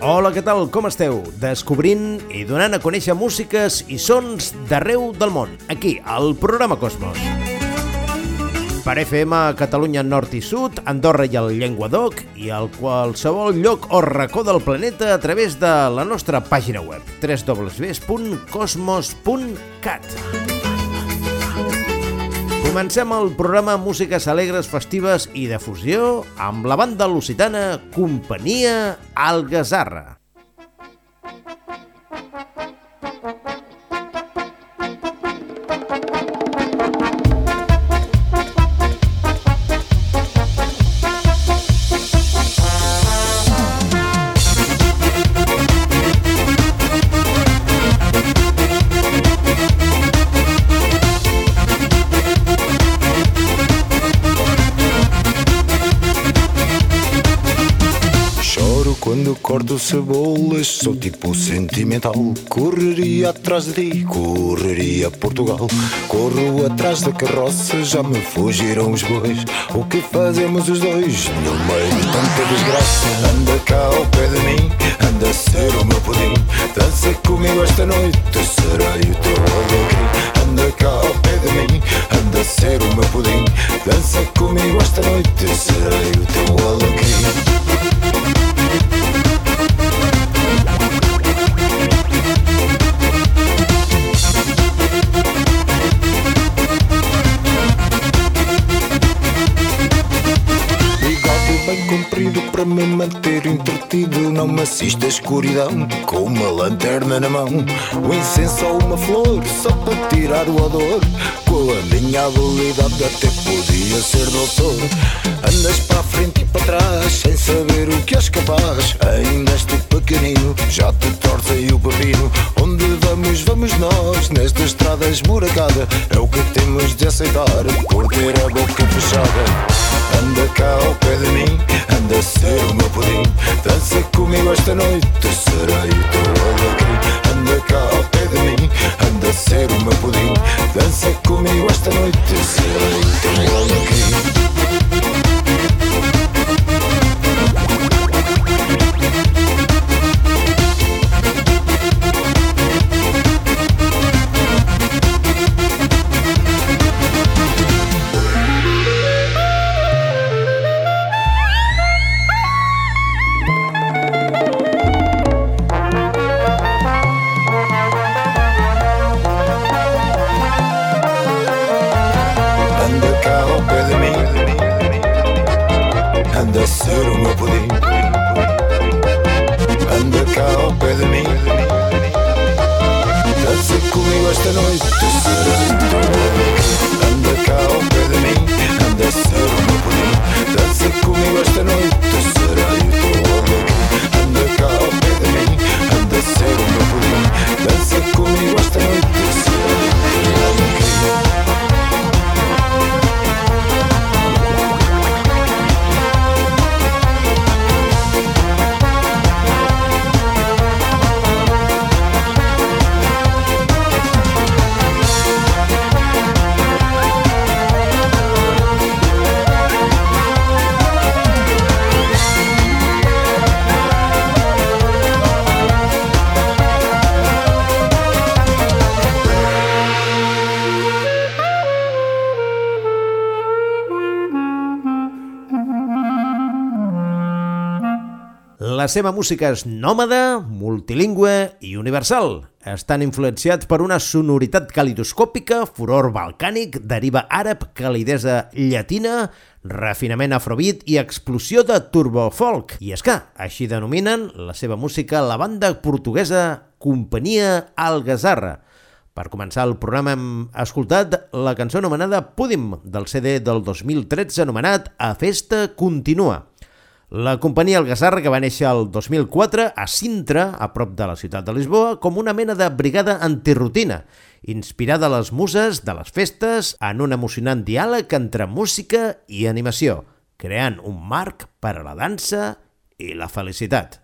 Hola, què tal? Com esteu? Descobrint i donant a conèixer músiques i sons d'arreu del món, aquí, al programa Cosmos. Per FM Catalunya Nord i Sud, Andorra i el Llenguadoc i al qualsevol lloc o racó del planeta a través de la nostra pàgina web www.cosmos.cat Comencem el programa Músiques Alegres, Festives i de Fusió amb la banda lusitana Companyia Algazarra. Corto cebolas, sou tipo sentimental. Correria atrás de ti, correria Portugal. Corro atrás da carroça, já me fugiram os bois. O que fazemos os dois no meio de tanta desgraça? Anda cá ao pé de mim, anda a ser o meu pudim. Dança comigo esta noite, serei o teu alegria. Anda cá ao pé de mim, anda a ser o meu pudim. Dança comigo esta noite, serei o teu alegria. Bem comprido para me manter entretido. Não me assista a escuridão com uma lanterna na mão. Um incenso ou uma flor só para tirar o odor. Com a minha habilidade até podia ser doutor. Andas para a frente e para trás sem saber o que és capaz. Ainda és tu pequenino, já te torcem o pepino. Onde vamos, vamos nós, nesta estrada esburacada. É o que temos de aceitar por ter a boca fechada alto. La seva música és nòmada, multilingüe i universal. Estan influenciats per una sonoritat calidoscòpica, furor balcànic, deriva àrab, calidesa llatina, refinament afrobeat i explosió de turbofolk. I és que, així denominen la seva música la banda portuguesa Companyia Algazarra. Per començar el programa hem escoltat la cançó anomenada Pudim, del CD del 2013 anomenat A Festa Continua. La companyia Algassar, que va néixer el 2004 a Sintra, a prop de la ciutat de Lisboa, com una mena de brigada antirutina, inspirada a les muses de les festes en un emocionant diàleg entre música i animació, creant un marc per a la dansa i la felicitat.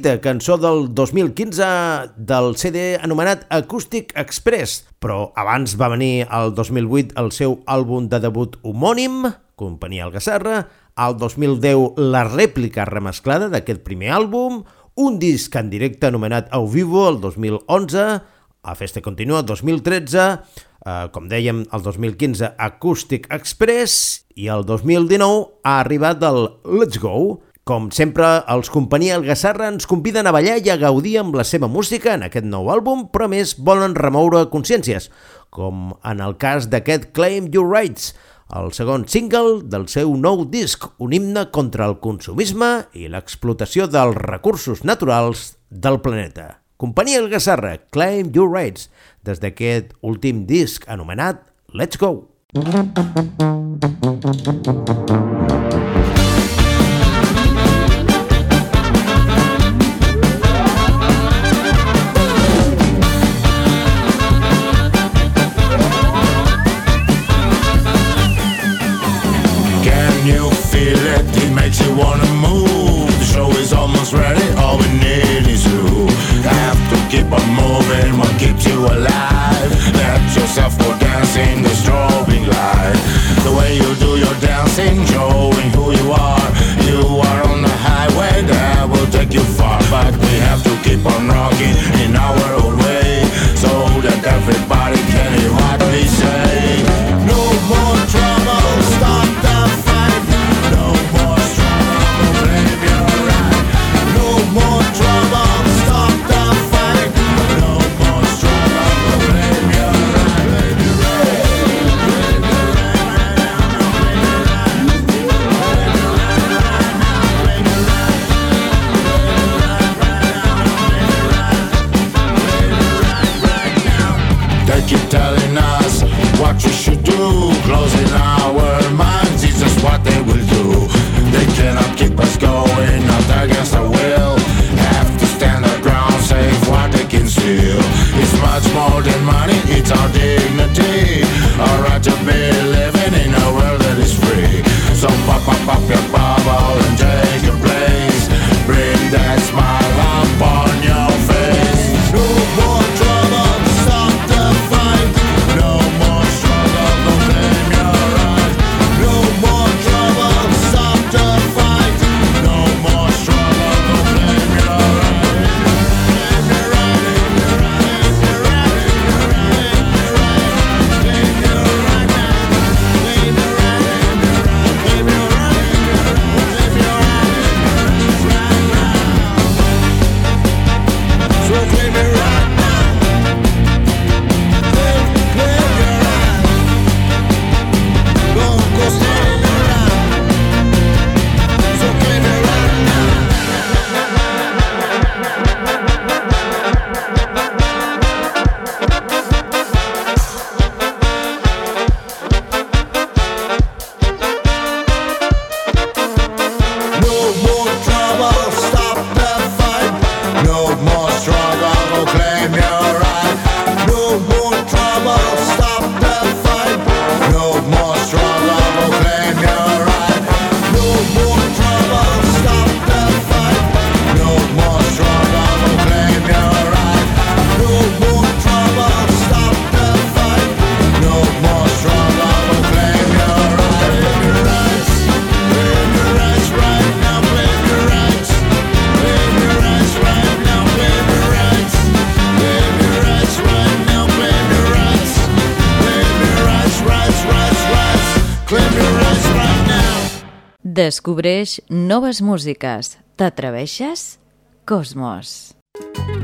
Mariquita, cançó del 2015 del CD anomenat Acoustic Express. Però abans va venir el 2008 el seu àlbum de debut homònim, Companyia Algassarra, al 2010 la rèplica remesclada d'aquest primer àlbum, un disc en directe anomenat Au Vivo el 2011, a Festa Continua el 2013, eh, com dèiem, el 2015 Acoustic Express i el 2019 ha arribat el Let's Go, Com sempre, els Companyia Algassarra ens conviden a ballar i a gaudir amb la seva música en aquest nou àlbum, però més volen remoure consciències, com en el cas d'aquest Claim Your Rights, el segon single del seu nou disc, un himne contra el consumisme i l'explotació dels recursos naturals del planeta. Companyia Algassarra, Claim Your Rights, des d'aquest últim disc anomenat Let's Go! yourself for dancing the strobing light. The way you do your dancing, showing who you are. You are on the highway that will take you far, but we have to keep on running. Yala ni no te wara shanye.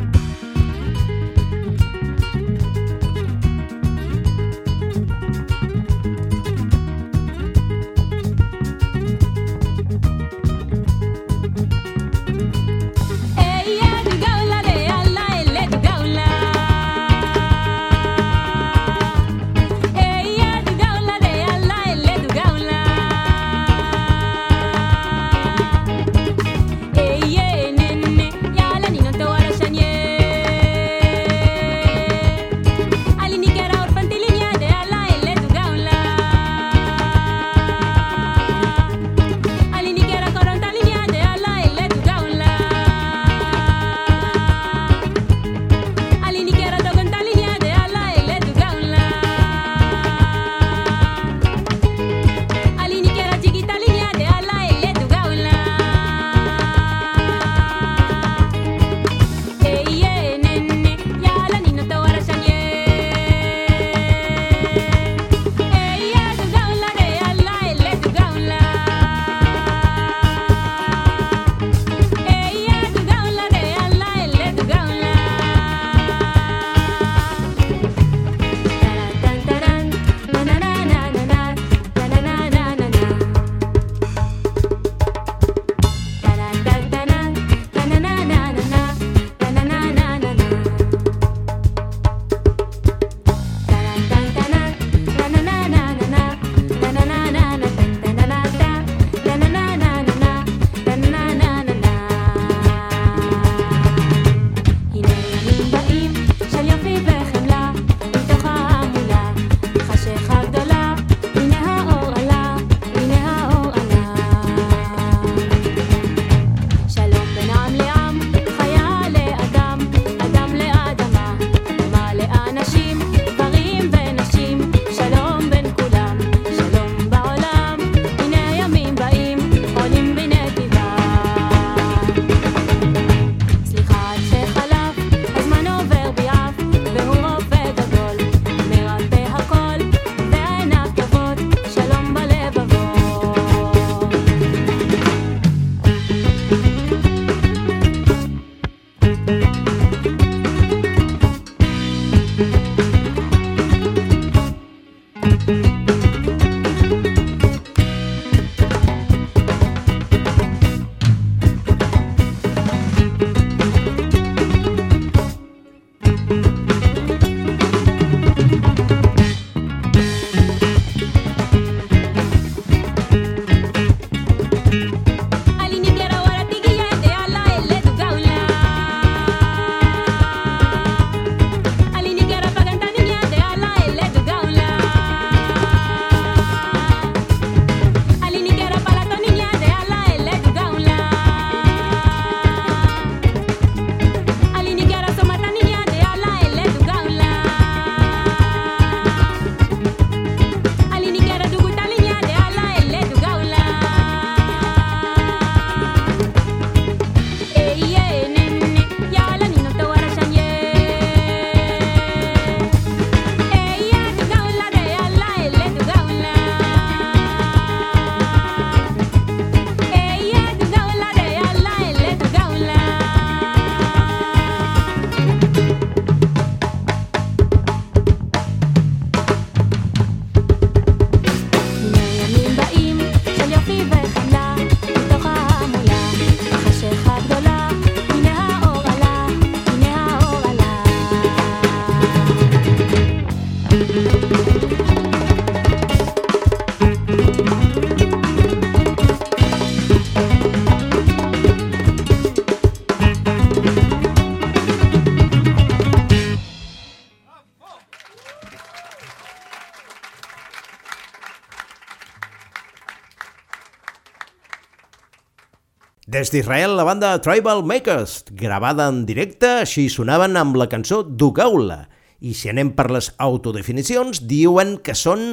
Des d'Israel, la banda Tribal Makers, gravada en directe, així sonaven amb la cançó Dugaula. I si anem per les autodefinicions, diuen que són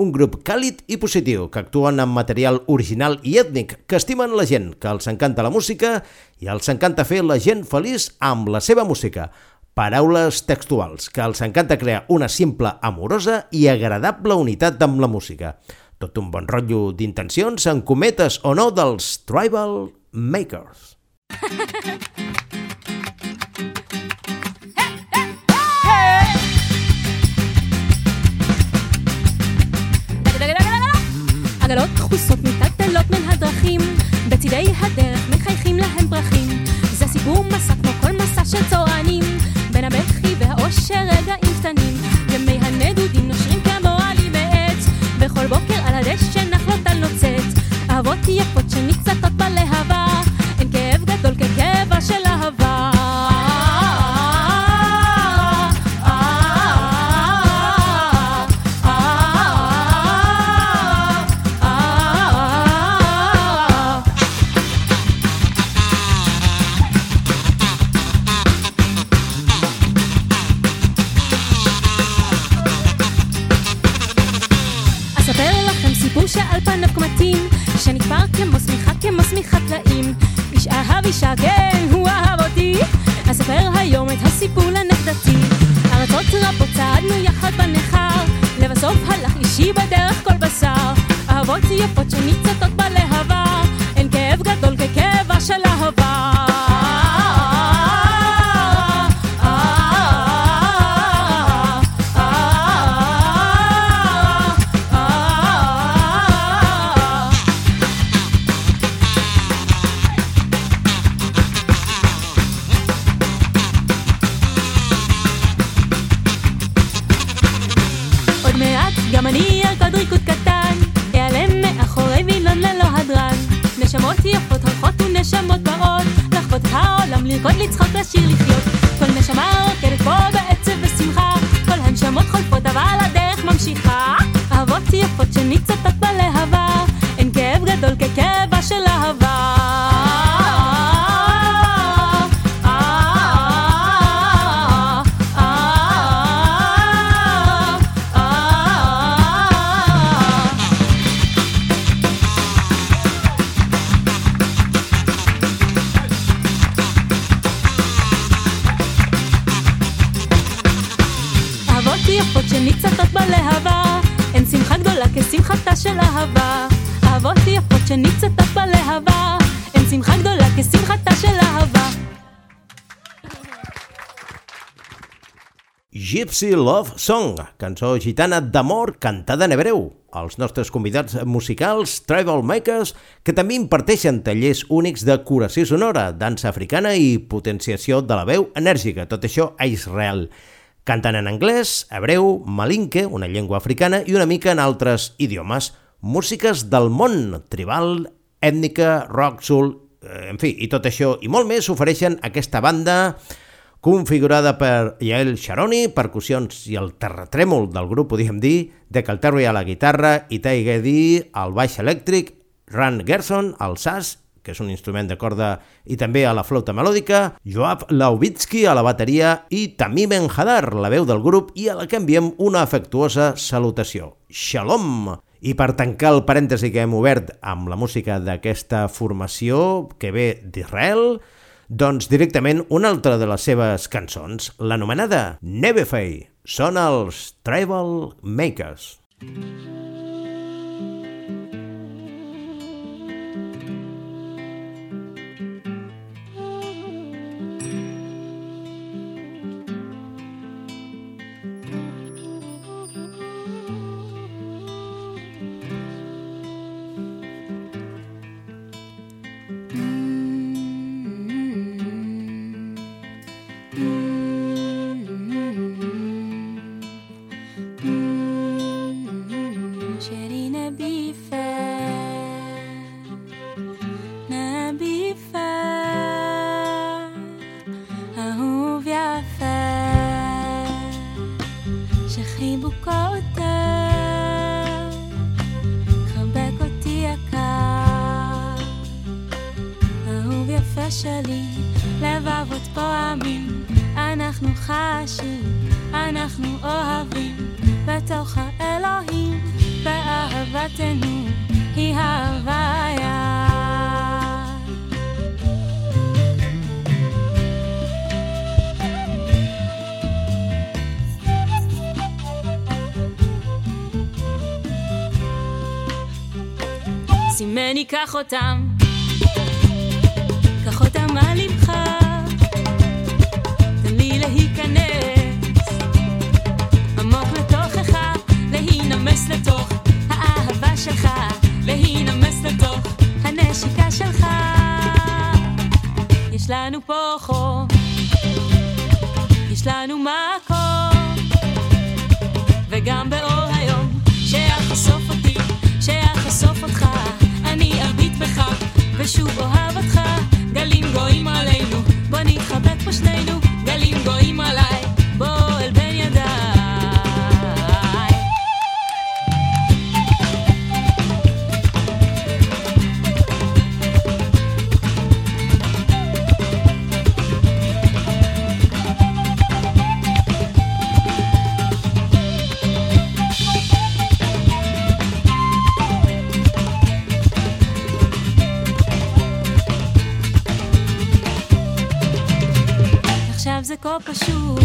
un grup càlid i positiu, que actuen amb material original i ètnic, que estimen la gent, que els encanta la música i els encanta fer la gent feliç amb la seva música. Paraules textuals, que els encanta crear una simple, amorosa i agradable unitat amb la música. Tot un bon rotllo d'intencions en cometes o no dels Tribal Makers. עגלות דחוסות מטלטלות מן הדרכים, בצידי הדרך מחייכים להם פרחים. זה סיפור מסע כמו כל מסע של צורענים, בין הבכי והאושר רגעים קטנים. בוא תהיה פה, שניצתות בלהבה. לרקוד לצחוק לשיר לחיות Gypsy Love Song, cançó gitana d'amor cantada en hebreu. Els nostres convidats musicals, Tribal Makers, que també imparteixen tallers únics de curació sonora, dansa africana i potenciació de la veu enèrgica, tot això a Israel. Canten en anglès, hebreu, malinke, una llengua africana, i una mica en altres idiomes. Músiques del món, tribal, ètnica, rock, soul, eh, en fi, i tot això i molt més ofereixen aquesta banda configurada per Yael Sharoni, percussions i el terratrèmol del grup, podríem dir, de Calterri a la guitarra, Itai Gedi al baix elèctric, Ran Gerson al sas, que és un instrument de corda, i també a la flauta melòdica, Joab Laubitsky a la bateria i Tamim Enhadar, la veu del grup, i a la que enviem una afectuosa salutació. Shalom! I per tancar el parèntesi que hem obert amb la música d'aquesta formació que ve d'Israel, doncs directament una altra de les seves cançons, l'anomenada Nebefei, són els Tribal Makers. Mm-hmm. סימני קח אותם, קח אותם על לבך, תן לי להיכנס עמוק לתוכך, להינמס לתוך האהבה שלך, להינמס לתוך הנשיקה שלך. יש לנו פה חום, יש לנו מקום, וגם באור ושוב אוהב אותך, גלים גויים עלינו, בוא נתחבק פה שנינו, 树。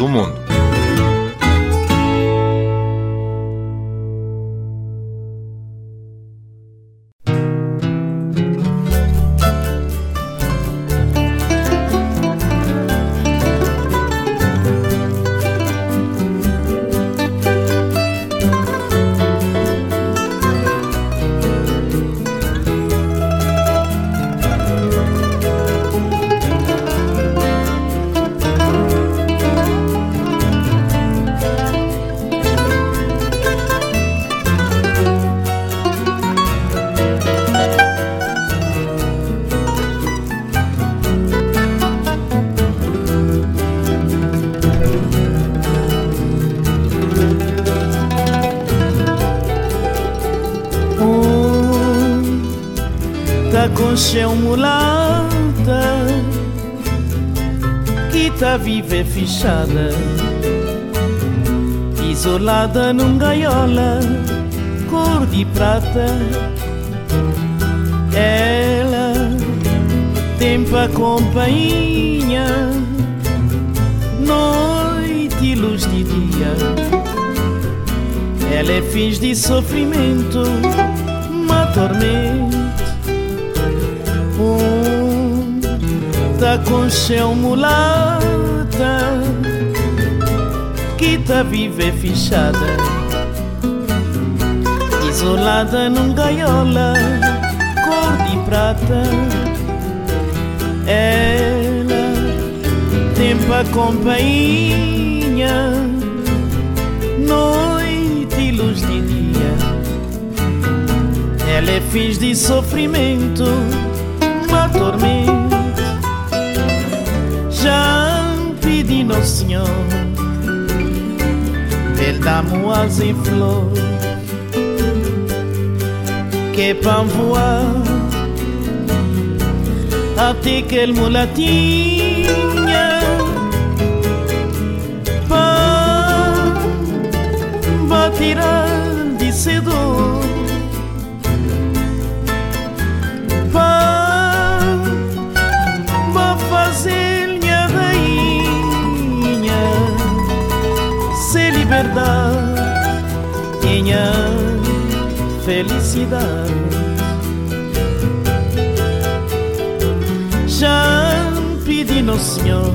Do mundo. E fechada. Isolada num gaiola Cor de prata. Ela tem pra companhia. Noite e luz de dia. Ela é fins de sofrimento Uma tormenta. Um tá com seu mulata que tá viva e fechada, isolada num gaiola cor de prata. Ela leva companhia Noite e luz de dia Ela é fiz de sofrimento Uma tormenta Já innotions Belle d'amours et flots Que panvoie A te quel mulatinha Pan Batirá felicidade. Já pedi no Senhor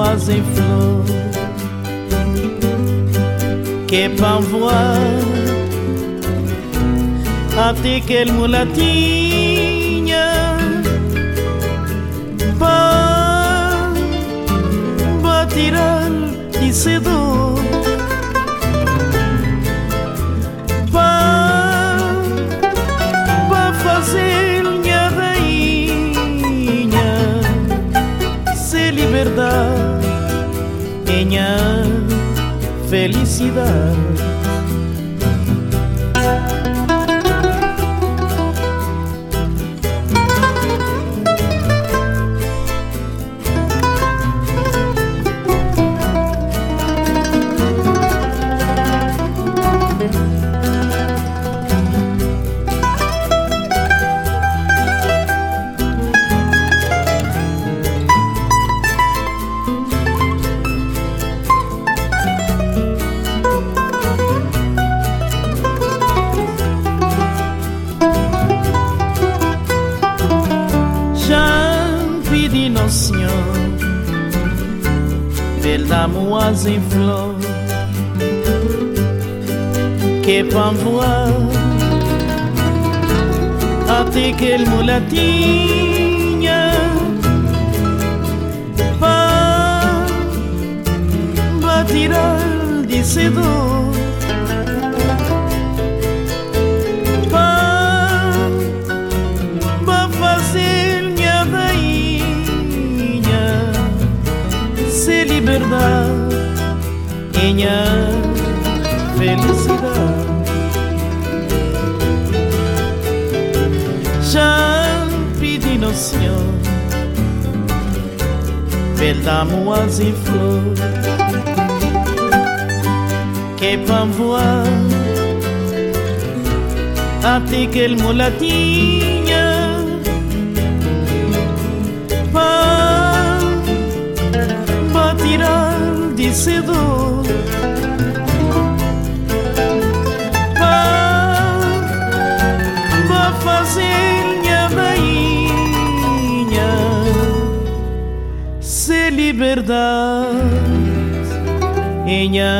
asa em flor Que para voar Até que ele mulatinha Para tirar de cedo felicidad. rois em flor Que pamboa Até que mulatinha Vá tirar de sedor verdade. pequeña felicidad. Já pedi no Senhor Perdamos em flor Que vão voar Até que ele mulatinho vencido. Vá, vá fazer rainha se liberdade, minha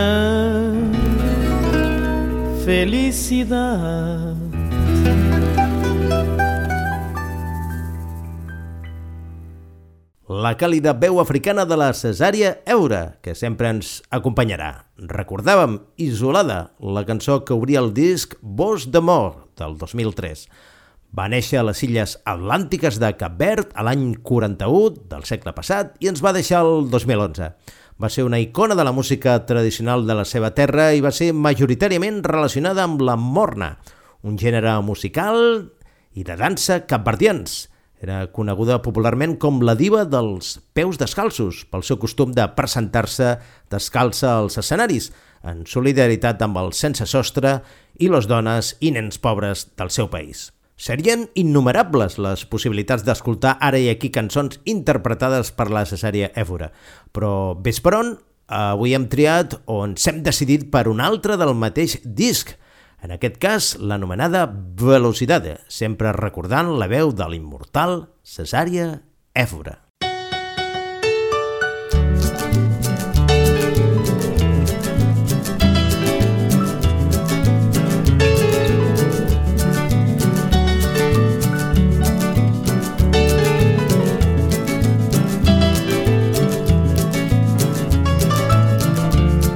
felicidade. La càlida veu africana de la Cesària Eura, que sempre ens acompanyarà. Recordàvem Isolada, la cançó que obria el disc Vos de Mort, del 2003. Va néixer a les illes atlàntiques de Cap Verd a l'any 41 del segle passat i ens va deixar el 2011. Va ser una icona de la música tradicional de la seva terra i va ser majoritàriament relacionada amb la morna, un gènere musical i de dansa capverdians. Era coneguda popularment com la diva dels peus descalços, pel seu costum de presentar-se descalça als escenaris, en solidaritat amb el sense sostre i les dones i nens pobres del seu país. Serien innumerables les possibilitats d'escoltar ara i aquí cançons interpretades per la Cesària Évora, però ves per on, avui hem triat o ens hem decidit per un altre del mateix disc, en aquest cas, l'anomenada Velocitat, sempre recordant la veu de l'immortal Cesària Èfora.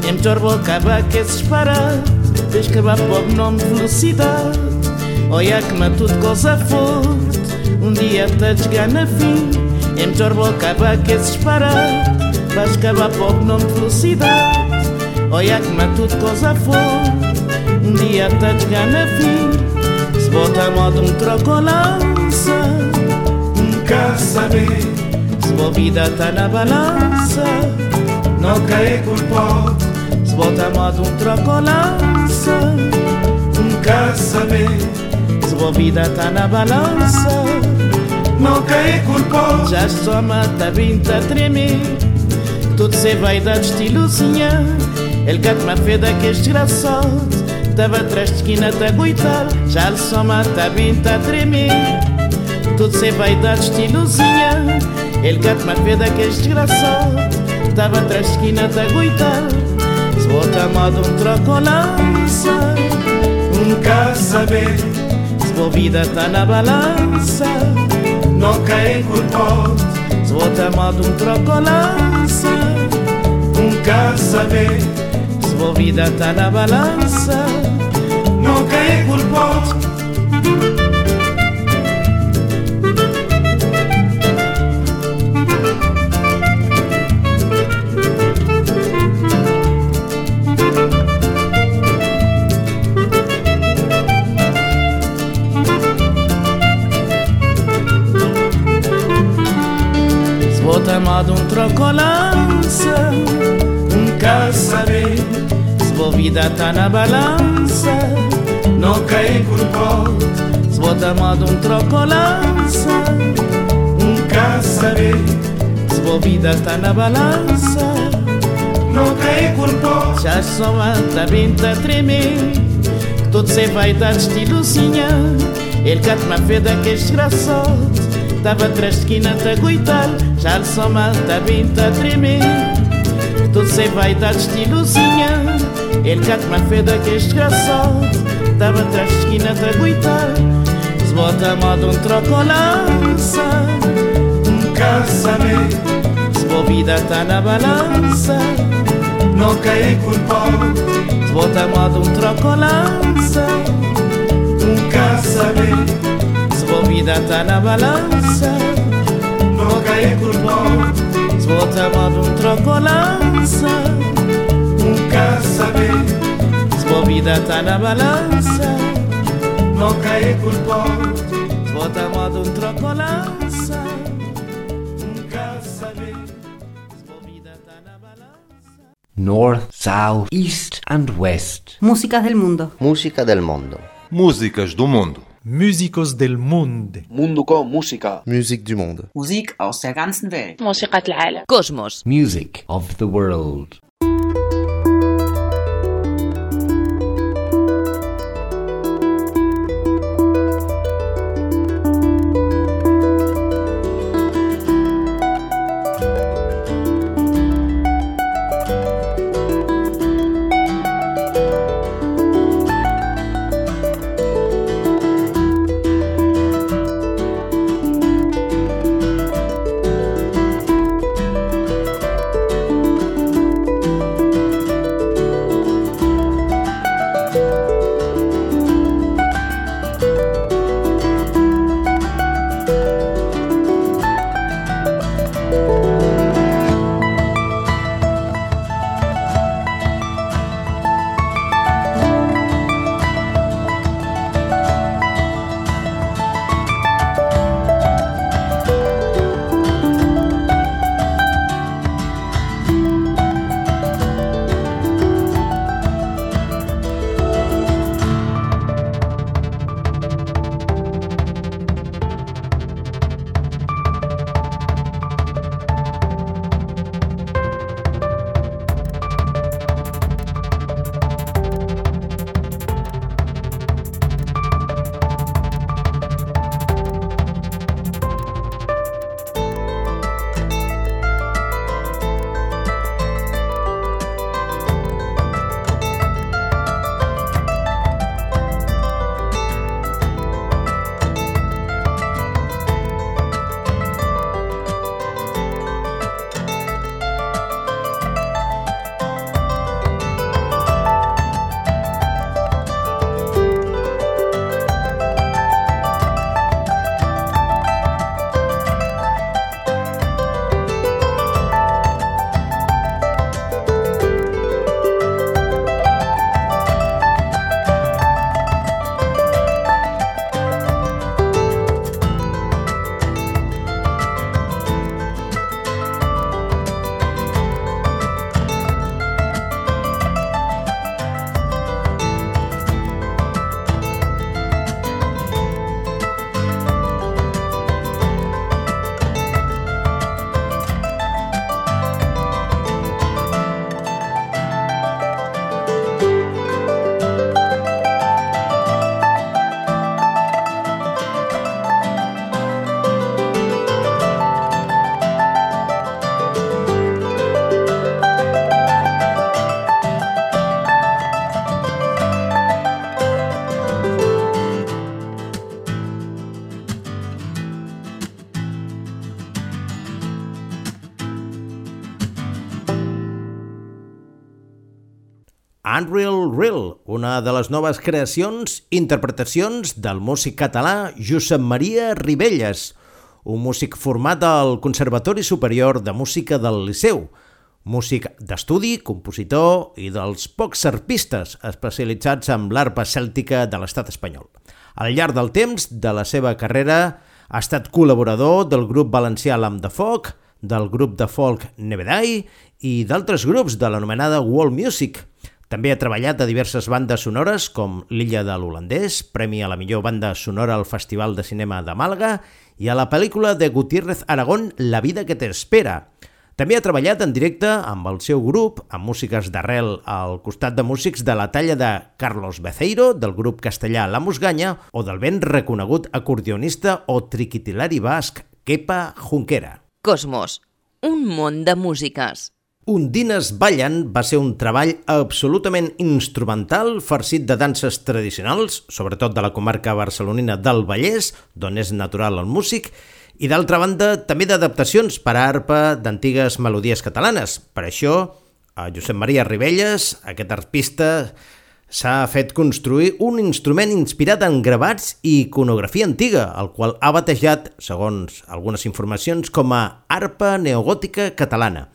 Em torbo cap a que es farà Tens acabar pobre nome velocidade. Olha que me tudo coisa forte. Um dia te chegar na fim. Em torbo acaba que se espera Vais acabar pobre nome velocidade. Olha que me tudo coisa forte. Um dia te chegar na fim. Se bota a modo um troco lança. Nunca saber Se boa vida tá na balança. Não cair culpado Se bota Svoltam ad un tracolanza Un sua vida tá na balança, Não caí culpa. Já só mata vinta a tremer. Tudo se vai dar estilo sinha El gat ma feda que esgraçote Tava atrás de esquina da goitar Já só mata vinta a tremer. Tudo se vai dar estilo sinha El gat ma feda que esgraçote Tava atrás de esquina da goitar Sou mais um trocolança Nunca saber Sua tá na balança Nunca é culpado Sou mais um trocolança Nunca saber Sua tá na balança Nunca é culpa modo um trocolança lança saber se vou vida tá na balança Não cai por pó. Se vou dar modo um trocolança lança saber se vou vida tá na balança Não cai por pó. Já só anda bem tá tremer Tudo sem vaidade estilo luzinha Ele cata na fé que é Estava três esquinas a coitar Já lhe soma mata a a tremer Tudo sem vaidade, estilozinha Ele cata uma feda que é desgraçado Estava três esquinas a coitar Se bota a moda um trocolança Um casamento Se a vida está na balança Não caí culpado Se bota a moda um trocolança Um casamento sua vida tá na balança. Nunca é culpão Sbota modo um troco lança. Nunca saber. Sua vida tá na balança. Nunca é culpão Sbota modo um troco lança. Nunca saber. Tá North, South, East and West. Músicas del mundo. Música del mundo. Músicas do mundo. Músicos del Mundo. Munduko musika. Musique du monde. Musik aus der ganzen Welt. Musik Cosmos. Music of the world. Unreal Real, una de les noves creacions, interpretacions del músic català Josep Maria Ribelles, un músic format al Conservatori Superior de Música del Liceu, músic d'estudi, compositor i dels pocs serpistes especialitzats en l'arpa cèltica de l'estat espanyol. Al llarg del temps de la seva carrera ha estat col·laborador del grup valencià Lam de Foc, del grup de folk Nevedai i d'altres grups de l'anomenada World Music. També ha treballat a diverses bandes sonores com L'illa de l'Holandès, premi a la millor banda sonora al Festival de Cinema de Màlaga i a la pel·lícula de Gutiérrez Aragón La vida que t'espera. També ha treballat en directe amb el seu grup, amb músiques d'arrel al costat de músics de la talla de Carlos Beceiro, del grup castellà La Musganya, o del ben reconegut acordionista o triquitilari basc Kepa Junquera. Cosmos, un món de músiques. Undines Ballant va ser un treball absolutament instrumental farcit de danses tradicionals, sobretot de la comarca barcelonina del Vallès, d'on és natural el músic, i d'altra banda també d'adaptacions per a arpa d'antigues melodies catalanes. Per això, a Josep Maria Ribelles, aquest arpista, s'ha fet construir un instrument inspirat en gravats i iconografia antiga, el qual ha batejat, segons algunes informacions, com a arpa neogòtica catalana.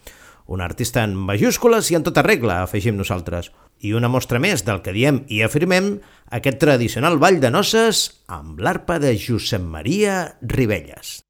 Un artista en majúscules i en tota regla, afegim nosaltres. I una mostra més del que diem i afirmem, aquest tradicional ball de noces amb l'arpa de Josep Maria Ribelles.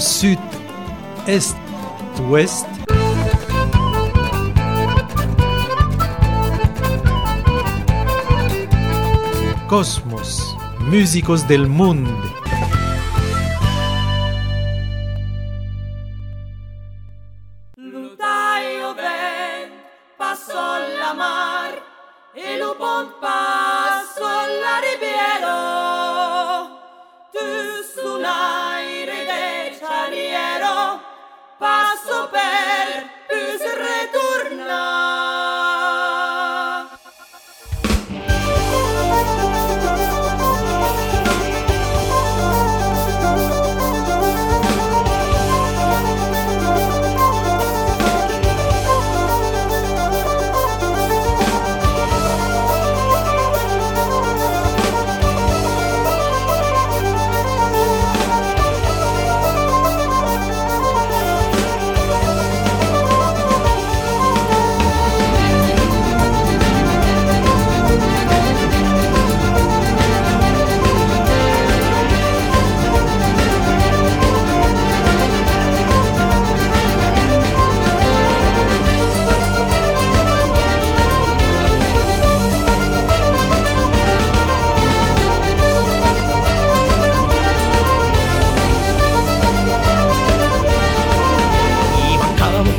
Sud, est, ouest. Cosmos, músicos del mundo.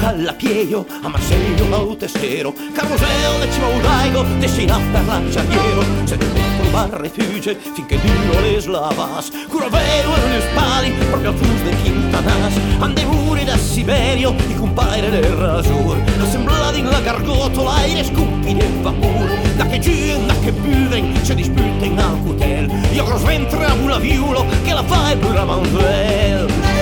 alla Callapieo, a Marseglio, a Testero, Caruseo, Decimo Udaigo, Tessina, Tarlaccia, Piero, se ne trovar refuge, finché Dio le slavas, Curoveo le spali, proprio al fus de Quintanas, andemuri da Siberio, i compaire del Rasur, assemblati in la gargotola, i rescupi del vapor, da che gin, da che buven, se disputen in alcutel, io cross ventre a una viulo, che la fai pure a manvel.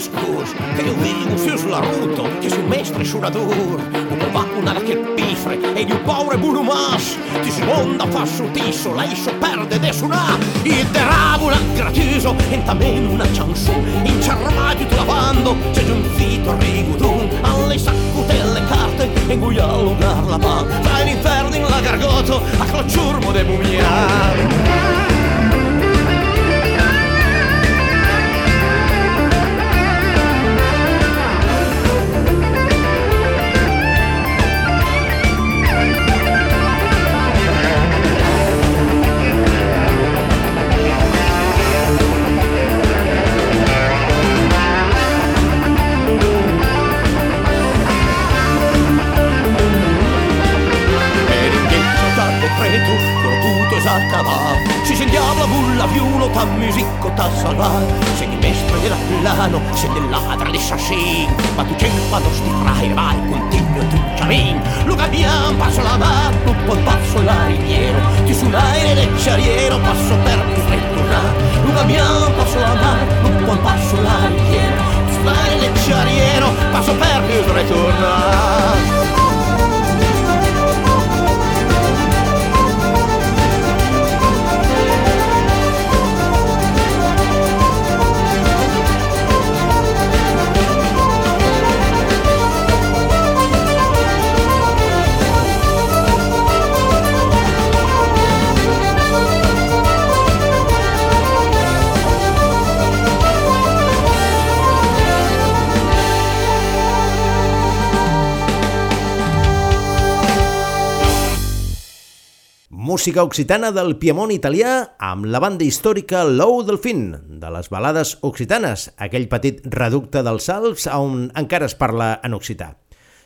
scus, che eu dico sulla l'arruto, che su mestre suonatur, un va una che pifre, e di un paure bunu mas, ti smonda fa su tiso, la iso perde de sunà, e deravula gratiso, e tamen una chansu, in cervati te lavando, c'è giunzito a rigudun, alle saccutelle carte, e guialo per la pan, tra l'inferno inferno in la gargoto, a crociurmo de bumiar. sarà Se di mestre della plano, se del ladro di sassin Ma tu cercano sti frai, vai, continuo tu ciamin Luca Bian, passo la mappa, poi passo la riviera Ti sull'aereo del ciariero, passo per più ritornare Luca Bian, passo la mappa, poi passo la riviera Ti sull'aereo del ciariero, passo per più ritornare música occitana del Piemont italià amb la banda històrica Lou Delfín, de les balades occitanes, aquell petit reducte dels Alps on encara es parla en occità.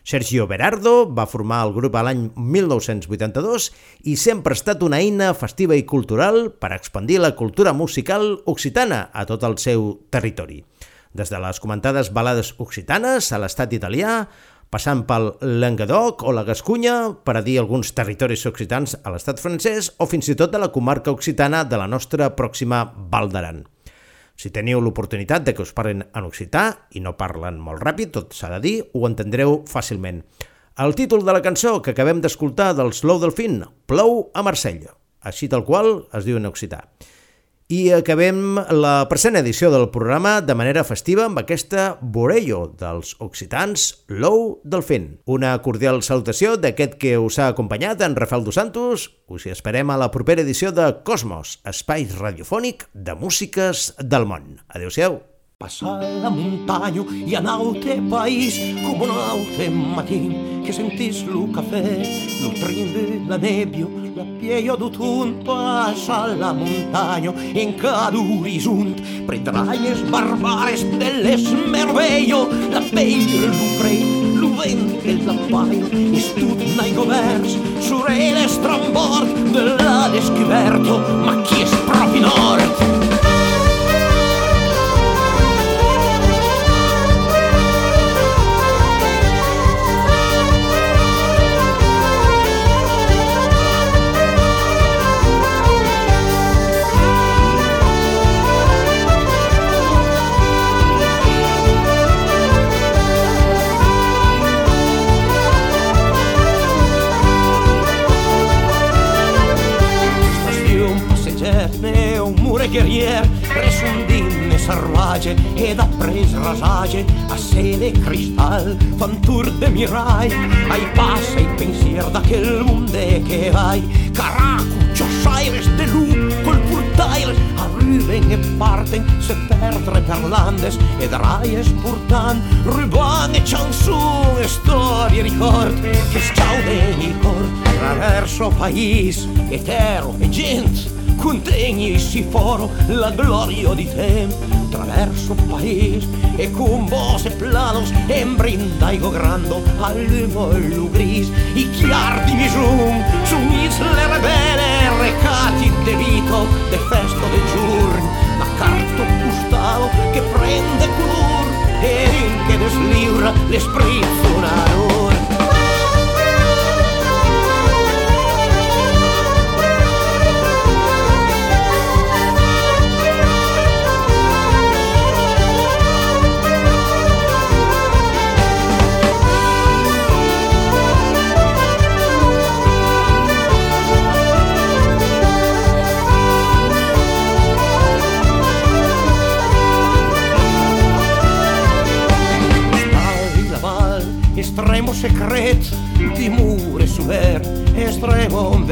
Sergio Berardo va formar el grup a l'any 1982 i sempre ha estat una eina festiva i cultural per expandir la cultura musical occitana a tot el seu territori. Des de les comentades balades occitanes a l'estat italià passant pel Languedoc o la Gascunya, per a dir alguns territoris occitans a l'estat francès o fins i tot de la comarca occitana de la nostra pròxima Val d'Aran. Si teniu l'oportunitat de que us parlen en occità i no parlen molt ràpid, tot s'ha de dir, ho entendreu fàcilment. El títol de la cançó que acabem d'escoltar del Slow Delfin, Plou a Marsella, així tal qual es diu en occità. I acabem la present edició del programa de manera festiva amb aquesta Borello dels occitans Lou Delfin. Una cordial salutació d'aquest que us ha acompanyat, en Rafael Dos Santos. Us hi esperem a la propera edició de Cosmos, espai radiofònic de músiques del món. Adéu-siau. Passar la muntanya i anar al teu país com un altre matí que sentís lo cafè, lo de la nebbio, la pieio d'autun passa la muntanya en cada horitzont prendrai les barbares de l'esmerveio la pell, lo fred, lo vent que la paio és tot nai governs sobre l'estrambord de la descoberto ma qui és propi nord se e ed pres rasage a sede cristal fan tour de mirai. Ai passa i pensier d'aquel munde che vai. Caracu ciò saires de lup col portaires arriben e parten se perdre per landes ed raies portant. Ruban e chanson e storie ricord che scauden i cor traverso país etero e gente contegni si foro la gloria di te. Traverso país e con voce planos embrindaigo grando al gris. I chiar di misum su isle rebele recati de vito de festo de giorn la carta postale che prende color e in che deslibra l'esprit secret di mure suer e strebon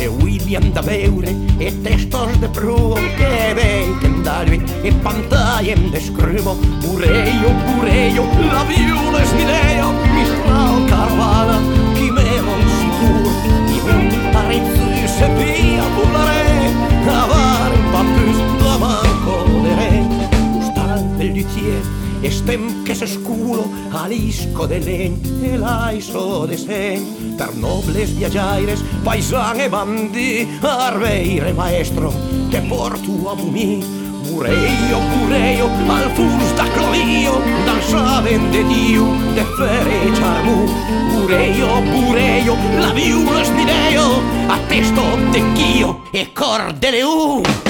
e William da veure e testos de pruo che ventem darvi e pantaiem de scrivo. Pureio pureio la viuna smideo mi strao carvana chi me non si cur i un parezzo se via bullare cavare un papus la manco de re. Gustante del dittier Estem que s'esculo a alisco de len e laiso de sen Tar nobles viatjaires, paisan e bandi Arbeire maestro, te porto a mi. Mureio, mureio, al fus da cloio Dan saben de Dio, de fere charmu Mureio, mureio, la viu l'espineo A testo de chio e cor de leu.